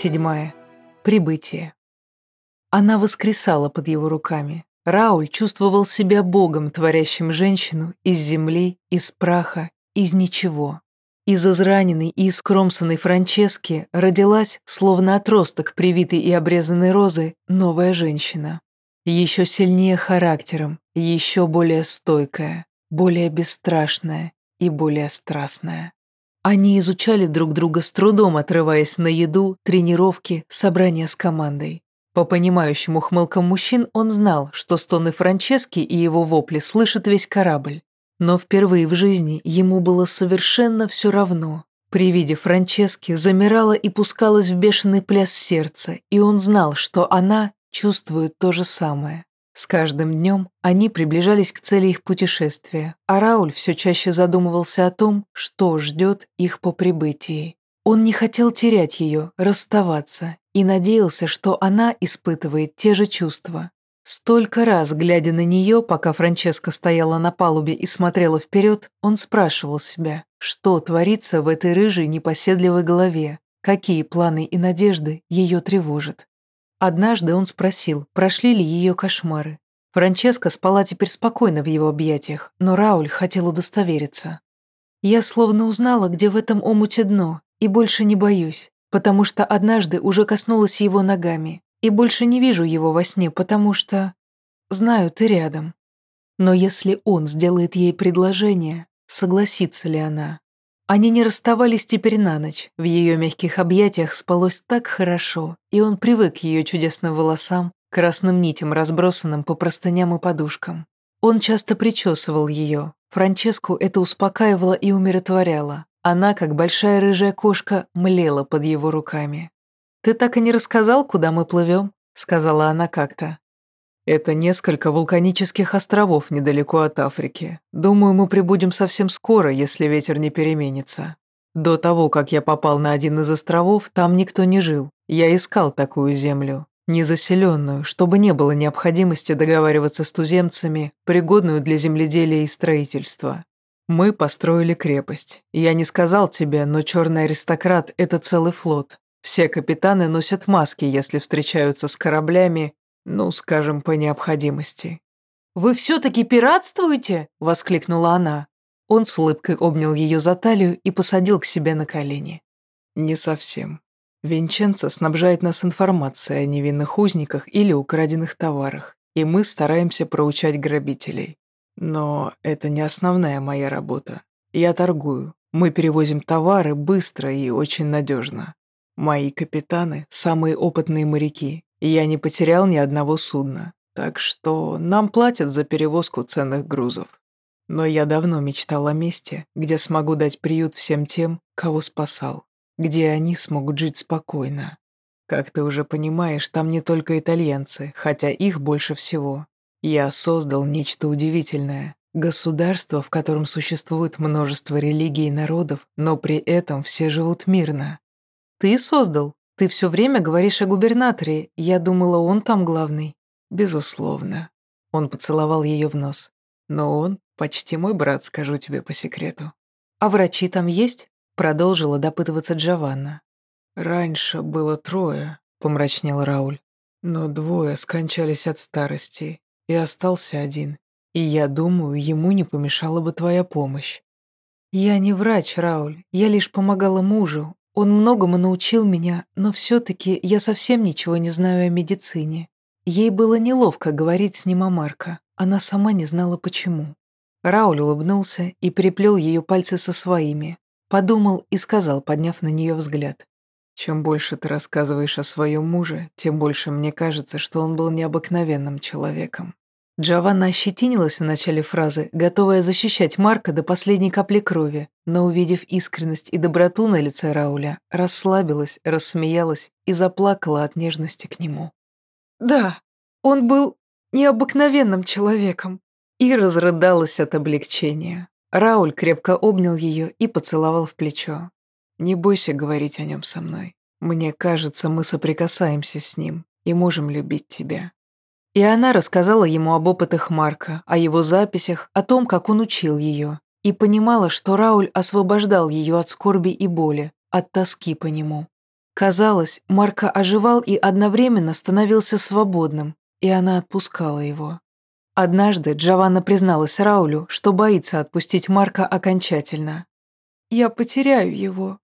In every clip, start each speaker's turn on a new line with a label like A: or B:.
A: Седьмая. Прибытие. Она воскресала под его руками. Рауль чувствовал себя богом, творящим женщину из земли, из праха, из ничего. Из израненной и искромсанной Франчески родилась, словно отросток привитой и обрезанной розы, новая женщина. Еще сильнее характером, еще более стойкая, более бесстрашная и более страстная. Они изучали друг друга с трудом, отрываясь на еду, тренировки, собрания с командой. По понимающим ухмылкам мужчин он знал, что стоны Франчески и его вопли слышит весь корабль. Но впервые в жизни ему было совершенно все равно. При виде Франчески замирала и пускалась в бешеный пляс сердца, и он знал, что она чувствует то же самое. С каждым днем они приближались к цели их путешествия, а Рауль все чаще задумывался о том, что ждет их по прибытии. Он не хотел терять ее, расставаться, и надеялся, что она испытывает те же чувства. Столько раз, глядя на нее, пока Франческа стояла на палубе и смотрела вперед, он спрашивал себя, что творится в этой рыжей непоседливой голове, какие планы и надежды ее тревожат. Однажды он спросил, прошли ли ее кошмары. Франческа спала теперь спокойно в его объятиях, но Рауль хотел удостовериться. «Я словно узнала, где в этом омуте дно, и больше не боюсь, потому что однажды уже коснулась его ногами, и больше не вижу его во сне, потому что... Знаю, ты рядом. Но если он сделает ей предложение, согласится ли она? Они не расставались теперь на ночь, в ее мягких объятиях спалось так хорошо, и он привык к ее чудесным волосам, красным нитям, разбросанным по простыням и подушкам. Он часто причесывал ее, Франческу это успокаивало и умиротворяло. Она, как большая рыжая кошка, млела под его руками. «Ты так и не рассказал, куда мы плывем?» — сказала она как-то. «Это несколько вулканических островов недалеко от Африки. Думаю, мы прибудем совсем скоро, если ветер не переменится. До того, как я попал на один из островов, там никто не жил. Я искал такую землю, незаселенную, чтобы не было необходимости договариваться с туземцами, пригодную для земледелия и строительства. Мы построили крепость. Я не сказал тебе, но черный аристократ – это целый флот. Все капитаны носят маски, если встречаются с кораблями, ну, скажем, по необходимости. «Вы все-таки пиратствуете?» – воскликнула она. Он с улыбкой обнял ее за талию и посадил к себе на колени. «Не совсем. Винченцо снабжает нас информацией о невинных узниках или украденных товарах, и мы стараемся проучать грабителей. Но это не основная моя работа. Я торгую. Мы перевозим товары быстро и очень надежно. Мои капитаны – самые опытные моряки, и я не потерял ни одного судна, так что нам платят за перевозку ценных грузов. Но я давно мечтал о месте, где смогу дать приют всем тем, кого спасал, где они смогут жить спокойно. Как ты уже понимаешь, там не только итальянцы, хотя их больше всего. Я создал нечто удивительное. Государство, в котором существует множество религий и народов, но при этом все живут мирно. Ты создал. Ты все время говоришь о губернаторе. Я думала, он там главный. Безусловно. Он поцеловал ее в нос. Но он почти мой брат, скажу тебе по секрету. А врачи там есть? Продолжила допытываться Джованна. Раньше было трое, помрачнел Рауль. Но двое скончались от старости, и остался один. И я думаю, ему не помешала бы твоя помощь. Я не врач, Рауль, я лишь помогала мужу, он многому научил меня, но все-таки я совсем ничего не знаю о медицине. Ей было неловко говорить с ним о Марко. Она сама не знала почему. Рауль улыбнулся и приплел ее пальцы со своими. Подумал и сказал, подняв на нее взгляд. «Чем больше ты рассказываешь о своем муже, тем больше мне кажется, что он был необыкновенным человеком. Джованна ощетинилась в начале фразы, готовая защищать Марка до последней капли крови, но, увидев искренность и доброту на лице Рауля, расслабилась, рассмеялась и заплакала от нежности к нему. «Да, он был необыкновенным человеком», и разрыдалась от облегчения. Рауль крепко обнял ее и поцеловал в плечо. «Не бойся говорить о нем со мной. Мне кажется, мы соприкасаемся с ним и можем любить тебя». И она рассказала ему об опытах Марка, о его записях, о том, как он учил ее, и понимала, что Рауль освобождал ее от скорби и боли, от тоски по нему. Казалось, Марко оживал и одновременно становился свободным, и она отпускала его. Однажды Джованна призналась Раулю, что боится отпустить Марка окончательно. «Я потеряю его».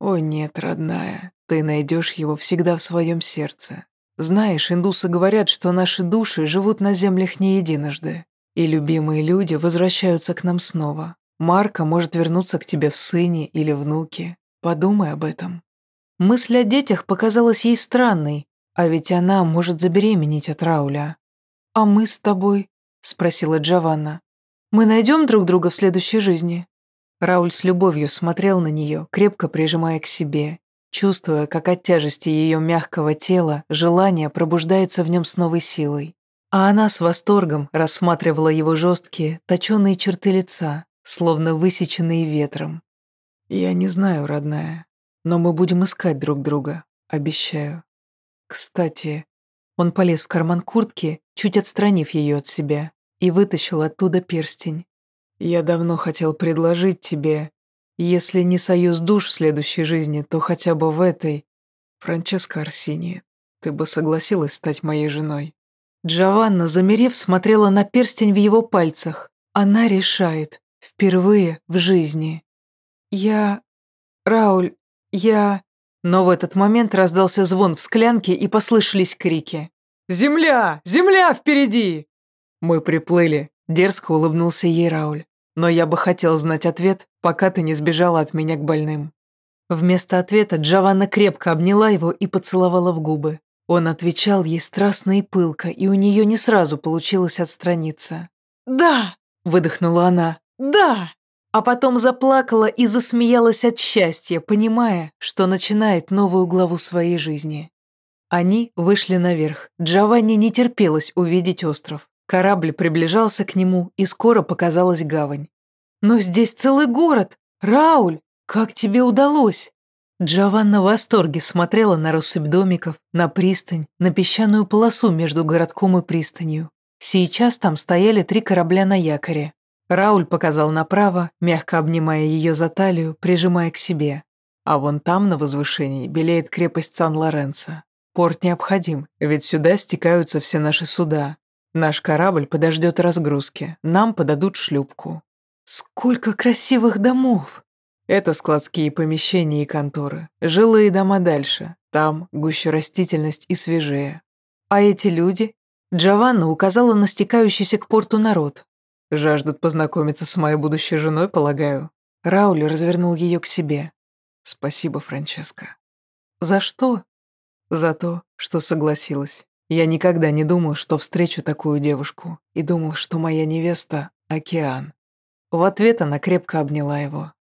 A: «О нет, родная, ты найдешь его всегда в своем сердце. Знаешь, индусы говорят, что наши души живут на землях не единожды, и любимые люди возвращаются к нам снова. Марка может вернуться к тебе в сыне или внуке. Подумай об этом». Мысль о детях показалась ей странной, а ведь она может забеременеть от Рауля. «А мы с тобой?» – спросила Джованна. «Мы найдем друг друга в следующей жизни?» Рауль с любовью смотрел на нее, крепко прижимая к себе, чувствуя, как от тяжести ее мягкого тела желание пробуждается в нем с новой силой. А она с восторгом рассматривала его жесткие, точеные черты лица, словно высеченные ветром. «Я не знаю, родная, но мы будем искать друг друга, обещаю. Кстати, он полез в карман куртки, чуть отстранив ее от себя, и вытащил оттуда перстень. «Я давно хотел предложить тебе, если не союз душ в следующей жизни, то хотя бы в этой. Франческа Арсини, ты бы согласилась стать моей женой?» Джованна, замерев, смотрела на перстень в его пальцах. Она решает. Впервые в жизни. «Я... Рауль, я...» Но в этот момент раздался звон в склянке и послышались крики. «Земля! Земля впереди!» «Мы приплыли», — дерзко улыбнулся ей Рауль. «Но я бы хотел знать ответ, пока ты не сбежала от меня к больным». Вместо ответа Джованна крепко обняла его и поцеловала в губы. Он отвечал ей страстно и пылко, и у нее не сразу получилось отстраниться. «Да!» – выдохнула она. «Да!» а потом заплакала и засмеялась от счастья, понимая, что начинает новую главу своей жизни. Они вышли наверх. Джованни не терпелось увидеть остров. Корабль приближался к нему, и скоро показалась гавань. «Но здесь целый город! Рауль, как тебе удалось?» Джованна в восторге смотрела на россыпь домиков, на пристань, на песчаную полосу между городком и пристанью. Сейчас там стояли три корабля на якоре. Рауль показал направо, мягко обнимая ее за талию, прижимая к себе. А вон там, на возвышении, белеет крепость Сан-Лоренцо. Порт необходим, ведь сюда стекаются все наши суда. Наш корабль подождет разгрузки, нам подадут шлюпку. Сколько красивых домов! Это складские помещения и конторы. Жилые дома дальше. Там гуще растительность и свежее. А эти люди? Джованна указала на стекающийся к порту народ. Жаждут познакомиться с моей будущей женой, полагаю. Рауль развернул ее к себе. Спасибо, Франческа. За что? За то, что согласилась. Я никогда не думал, что встречу такую девушку, и думал, что моя невеста — океан. В ответ она крепко обняла его.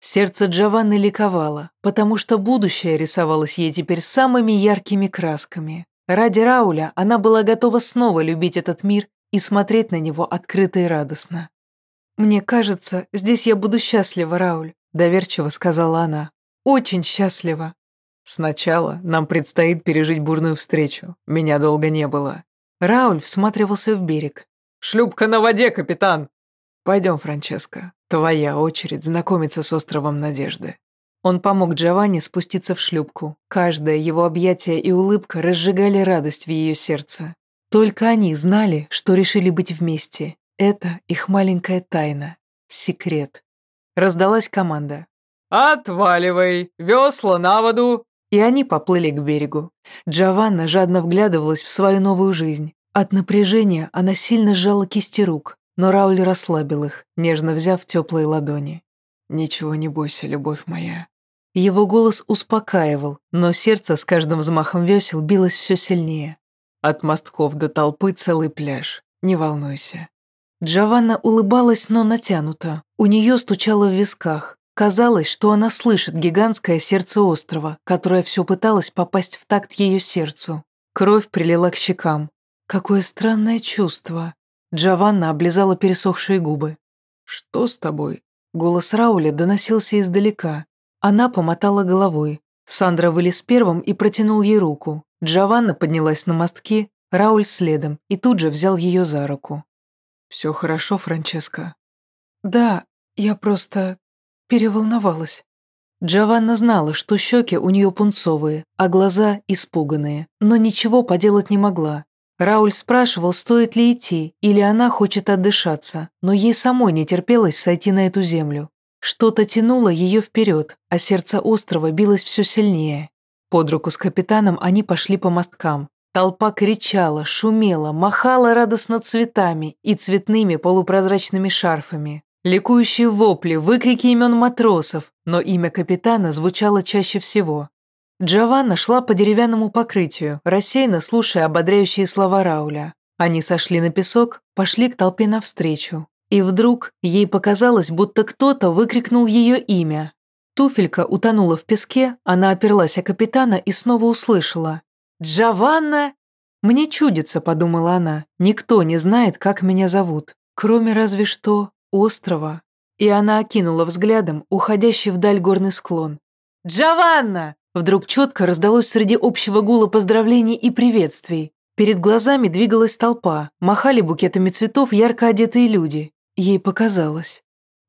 A: Сердце Джованны ликовало, потому что будущее рисовалось ей теперь самыми яркими красками. Ради Рауля она была готова снова любить этот мир и смотреть на него открыто и радостно. «Мне кажется, здесь я буду счастлива, Рауль», – доверчиво сказала она. «Очень счастлива». «Сначала нам предстоит пережить бурную встречу. Меня долго не было». Рауль всматривался в берег. «Шлюпка на воде, капитан!» «Пойдем, Франческо. Твоя очередь знакомиться с островом Надежды». Он помог Джованни спуститься в шлюпку. Каждое его объятие и улыбка разжигали радость в ее сердце. Только они знали, что решили быть вместе. Это их маленькая тайна, секрет. Раздалась команда. «Отваливай! Весла на воду!» И они поплыли к берегу. Джованна жадно вглядывалась в свою новую жизнь. От напряжения она сильно сжала кисти рук, но Рауль расслабил их, нежно взяв теплые ладони. «Ничего не бойся, любовь моя». Его голос успокаивал, но сердце с каждым взмахом весел билось все сильнее. От мостков до толпы целый пляж. Не волнуйся». Джованна улыбалась, но натянуто. У нее стучало в висках. Казалось, что она слышит гигантское сердце острова, которое все пыталось попасть в такт ее сердцу. Кровь прилила к щекам. Какое странное чувство. Джованна облизала пересохшие губы. «Что с тобой?» Голос Рауля доносился издалека. Она помотала головой. Сандра вылез первым и протянул ей руку. Джованна поднялась на мостки, Рауль следом и тут же взял ее за руку. «Все хорошо, Франческа?» «Да, я просто переволновалась». Джованна знала, что щеки у нее пунцовые, а глаза испуганные, но ничего поделать не могла. Рауль спрашивал, стоит ли идти, или она хочет отдышаться, но ей самой не терпелось сойти на эту землю. Что-то тянуло ее вперед, а сердце острова билось все сильнее. Под руку с капитаном они пошли по мосткам. Толпа кричала, шумела, махала радостно цветами и цветными полупрозрачными шарфами. Ликующие вопли, выкрики имен матросов, но имя капитана звучало чаще всего. Джованна шла по деревянному покрытию, рассеянно слушая ободряющие слова Рауля. Они сошли на песок, пошли к толпе навстречу. И вдруг ей показалось, будто кто-то выкрикнул ее имя. Туфелька утонула в песке, она оперлась о капитана и снова услышала. «Джованна!» «Мне чудится», — подумала она. «Никто не знает, как меня зовут, кроме разве что острова». И она окинула взглядом уходящий вдаль горный склон. «Джованна!» Вдруг четко раздалось среди общего гула поздравлений и приветствий. Перед глазами двигалась толпа, махали букетами цветов ярко одетые люди. Ей показалось.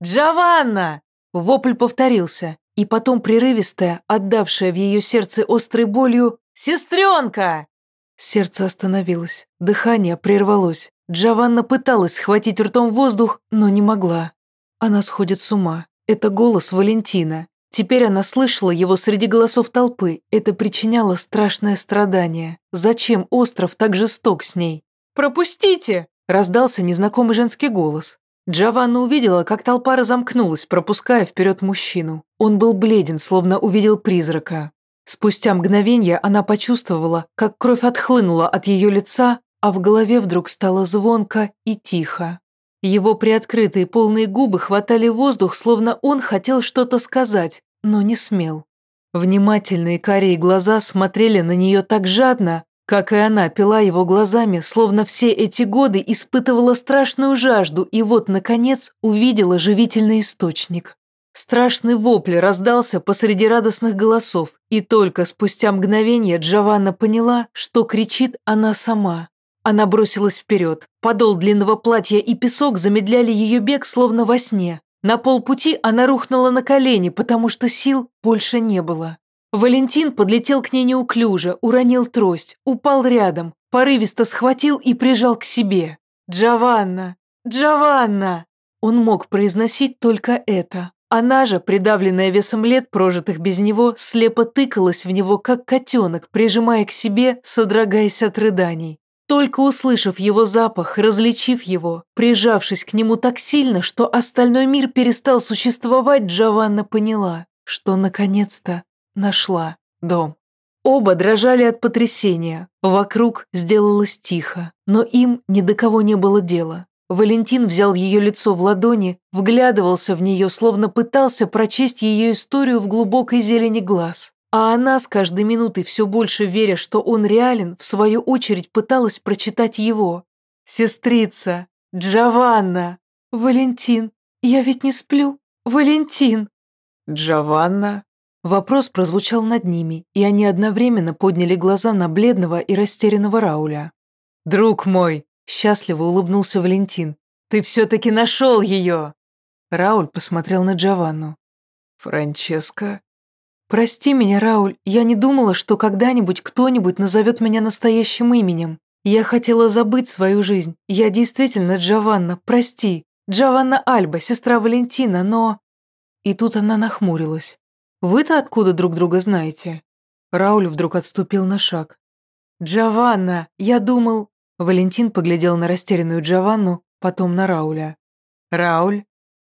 A: «Джованна!» Вопль повторился, и потом прерывистая, отдавшая в ее сердце острой болью «Сестренка!» Сердце остановилось, дыхание прервалось. Джованна пыталась схватить ртом воздух, но не могла. Она сходит с ума. Это голос Валентина. Теперь она слышала его среди голосов толпы. Это причиняло страшное страдание. Зачем остров так жесток с ней? «Пропустите!» – раздался незнакомый женский голос. Джованна увидела, как толпа разомкнулась, пропуская вперед мужчину. Он был бледен, словно увидел призрака. Спустя мгновение она почувствовала, как кровь отхлынула от ее лица, а в голове вдруг стало звонко и тихо. Его приоткрытые полные губы хватали воздух, словно он хотел что-то сказать, но не смел. Внимательные карие глаза смотрели на нее так жадно, как и она пила его глазами, словно все эти годы испытывала страшную жажду и вот, наконец, увидела живительный источник. Страшный вопль раздался посреди радостных голосов, и только спустя мгновение Джованна поняла, что кричит она сама. Она бросилась вперед. Подол длинного платья и песок замедляли ее бег, словно во сне. На полпути она рухнула на колени, потому что сил больше не было. Валентин подлетел к ней неуклюже, уронил трость, упал рядом, порывисто схватил и прижал к себе. «Джованна! Джованна!» Он мог произносить только это. Она же, придавленная весом лет, прожитых без него, слепо тыкалась в него, как котенок, прижимая к себе, содрогаясь от рыданий. Только услышав его запах, различив его, прижавшись к нему так сильно, что остальной мир перестал существовать, Джованна поняла, что наконец-то нашла дом. Оба дрожали от потрясения. Вокруг сделалось тихо, но им ни до кого не было дела. Валентин взял ее лицо в ладони, вглядывался в нее, словно пытался прочесть ее историю в глубокой зелени глаз. А она с каждой минутой все больше веря, что он реален, в свою очередь пыталась прочитать его. «Сестрица! Джованна! Валентин! Я ведь не сплю! Валентин!» «Джованна?» Вопрос прозвучал над ними, и они одновременно подняли глаза на бледного и растерянного Рауля. «Друг мой!» – счастливо улыбнулся Валентин. «Ты все-таки нашел ее!» Рауль посмотрел на Джованну. «Франческа?» «Прости меня, Рауль, я не думала, что когда-нибудь кто-нибудь назовет меня настоящим именем. Я хотела забыть свою жизнь. Я действительно Джованна, прости. Джованна Альба, сестра Валентина, но...» И тут она нахмурилась. «Вы-то откуда друг друга знаете?» Рауль вдруг отступил на шаг. «Джованна, я думал...» Валентин поглядел на растерянную Джованну, потом на Рауля. «Рауль?»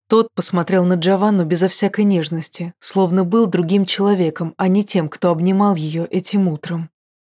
A: Тот посмотрел на Джованну безо всякой нежности, словно был другим человеком, а не тем, кто обнимал ее этим утром.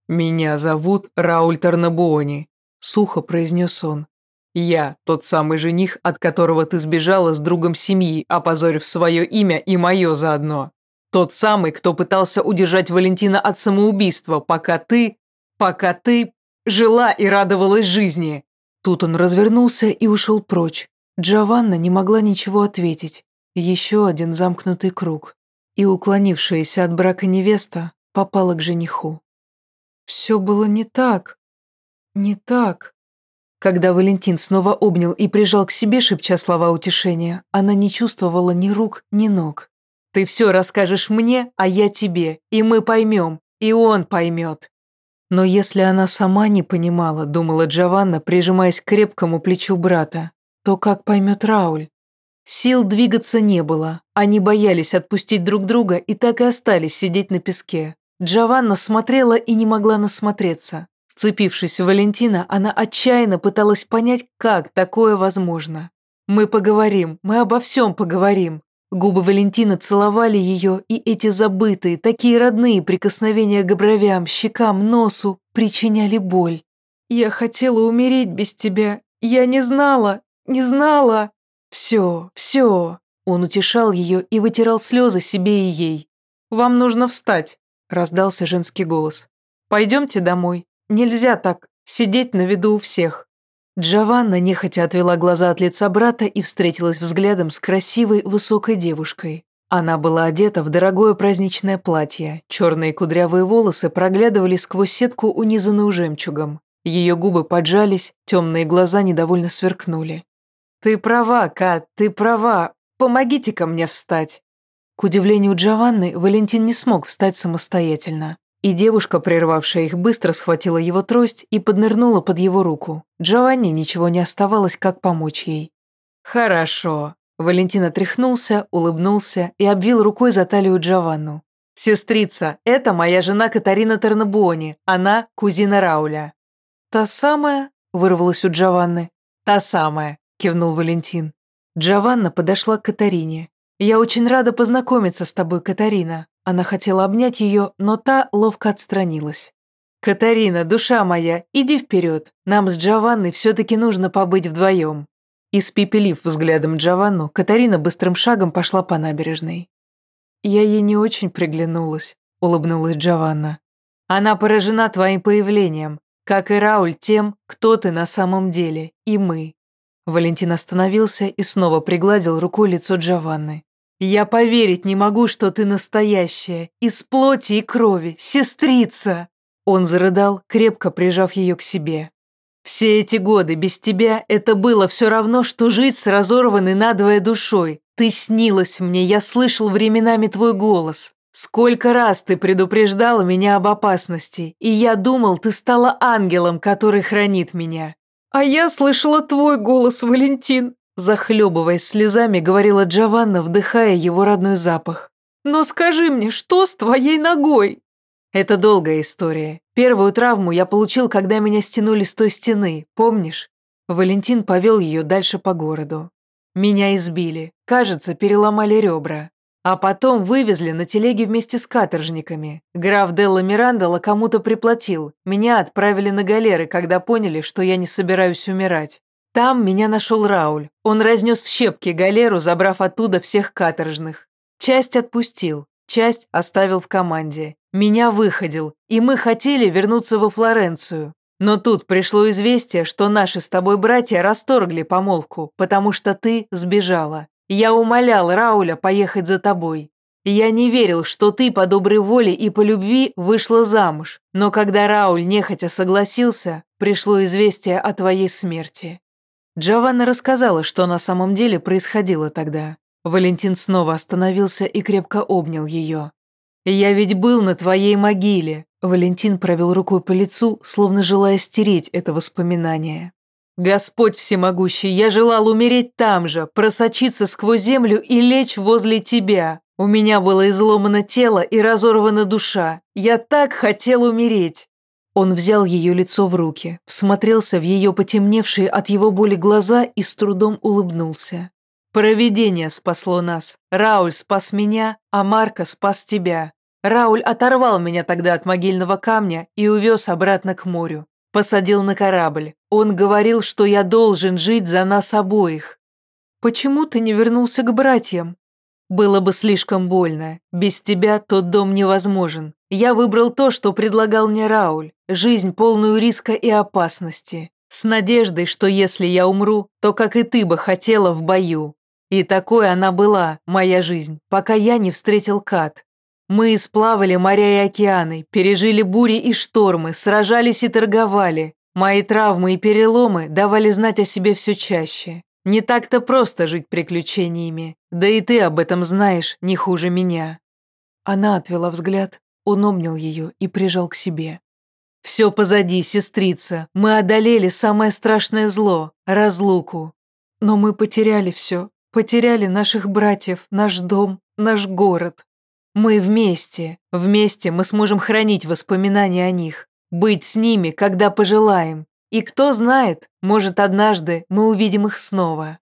A: «Меня зовут Рауль Тарнабуони», — сухо произнес он. «Я тот самый жених, от которого ты сбежала с другом семьи, опозорив свое имя и мое заодно. Тот самый, кто пытался удержать Валентина от самоубийства, пока ты... пока ты жила и радовалась жизни». Тут он развернулся и ушел прочь, Джованна не могла ничего ответить. Еще один замкнутый круг. И уклонившаяся от брака невеста попала к жениху. Все было не так. Не так. Когда Валентин снова обнял и прижал к себе, шепча слова утешения, она не чувствовала ни рук, ни ног. Ты все расскажешь мне, а я тебе, и мы поймем, и он поймет. Но если она сама не понимала, думала Джованна, прижимаясь к крепкому плечу брата, то как поймет Рауль? Сил двигаться не было, они боялись отпустить друг друга и так и остались сидеть на песке. Джованна смотрела и не могла насмотреться. Вцепившись в Валентина, она отчаянно пыталась понять, как такое возможно. «Мы поговорим, мы обо всем поговорим». Губы Валентина целовали ее, и эти забытые, такие родные прикосновения к бровям, щекам, носу причиняли боль. «Я хотела умереть без тебя. Я не знала, не знала». «Все, все». Он утешал ее и вытирал слезы себе и ей. «Вам нужно встать», – раздался женский голос. «Пойдемте домой. Нельзя так, сидеть на виду у всех». Джованна нехотя отвела глаза от лица брата и встретилась взглядом с красивой высокой девушкой. Она была одета в дорогое праздничное платье, черные кудрявые волосы проглядывали сквозь сетку, унизанную жемчугом. Ее губы поджались, темные глаза недовольно сверкнули. «Ты права, Кат, ты права. Помогите-ка мне встать». К удивлению Джованны, Валентин не смог встать самостоятельно. И девушка, прервавшая их, быстро схватила его трость и поднырнула под его руку. Джованни ничего не оставалось, как помочь ей. «Хорошо». Валентин отряхнулся, улыбнулся и обвил рукой за талию Джованну. «Сестрица, это моя жена Катарина Тернабуони, она кузина Рауля». «Та самая?» – вырвалась у Джованны. «Та самая», – кивнул Валентин. Джованна подошла к Катарине. «Я очень рада познакомиться с тобой, Катарина. Она хотела обнять ее, но та ловко отстранилась. «Катарина, душа моя, иди вперед. Нам с Джованной все-таки нужно побыть вдвоем». Испепелив взглядом Джованну, Катарина быстрым шагом пошла по набережной. «Я ей не очень приглянулась», — улыбнулась Джованна. «Она поражена твоим появлением, как и Рауль тем, кто ты на самом деле, и мы». Валентин остановился и снова пригладил рукой лицо Джованны. «Я поверить не могу, что ты настоящая, из плоти и крови, сестрица!» Он зарыдал, крепко прижав ее к себе. «Все эти годы без тебя это было все равно, что жить с разорванной надвое душой. Ты снилась мне, я слышал временами твой голос. Сколько раз ты предупреждала меня об опасности, и я думал, ты стала ангелом, который хранит меня. А я слышала твой голос, Валентин, Захлебываясь слезами, говорила Джованна, вдыхая его родной запах. «Но скажи мне, что с твоей ногой?» Это долгая история. Первую травму я получил, когда меня стянули с той стены, помнишь? Валентин повел ее дальше по городу. Меня избили, кажется, переломали ребра. А потом вывезли на телеге вместе с каторжниками. Граф Делла Мирандола кому-то приплатил. Меня отправили на галеры, когда поняли, что я не собираюсь умирать. Там меня нашел Рауль. Он разнес в щепки галеру, забрав оттуда всех каторжных. Часть отпустил, часть оставил в команде. Меня выходил, и мы хотели вернуться во Флоренцию. Но тут пришло известие, что наши с тобой братья расторгли помолвку, потому что ты сбежала. Я умолял Рауля поехать за тобой. Я не верил, что ты по доброй воле и по любви вышла замуж, но когда Рауль нехотя согласился, пришло известие о твоей смерти. Джованна рассказала, что на самом деле происходило тогда. Валентин снова остановился и крепко обнял ее. «Я ведь был на твоей могиле», – Валентин провел рукой по лицу, словно желая стереть это воспоминание. «Господь всемогущий, я желал умереть там же, просочиться сквозь землю и лечь возле тебя. У меня было изломано тело и разорвана душа. Я так хотел умереть. Он взял ее лицо в руки, всмотрелся в ее потемневшие от его боли глаза и с трудом улыбнулся. «Провидение спасло нас. Рауль спас меня, а Марко спас тебя. Рауль оторвал меня тогда от могильного камня и увез обратно к морю. Посадил на корабль. Он говорил, что я должен жить за нас обоих. Почему ты не вернулся к братьям? Было бы слишком больно. Без тебя тот дом невозможен. Я выбрал то, что предлагал мне Рауль. Жизнь, полную риска и опасности. С надеждой, что если я умру, то, как и ты бы хотела, в бою. И такой она была, моя жизнь, пока я не встретил Кат. Мы исплавали моря и океаны, пережили бури и штормы, сражались и торговали. Мои травмы и переломы давали знать о себе все чаще. Не так-то просто жить приключениями, да и ты об этом знаешь не хуже меня». Она отвела взгляд, он обнял ее и прижал к себе. «Все позади, сестрица. Мы одолели самое страшное зло – разлуку. Но мы потеряли все. Потеряли наших братьев, наш дом, наш город. Мы вместе. Вместе мы сможем хранить воспоминания о них. Быть с ними, когда пожелаем. И кто знает, может, однажды мы увидим их снова».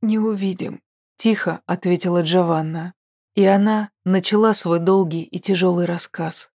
A: «Не увидим», – тихо ответила Джованна. И она начала свой долгий и тяжелый рассказ.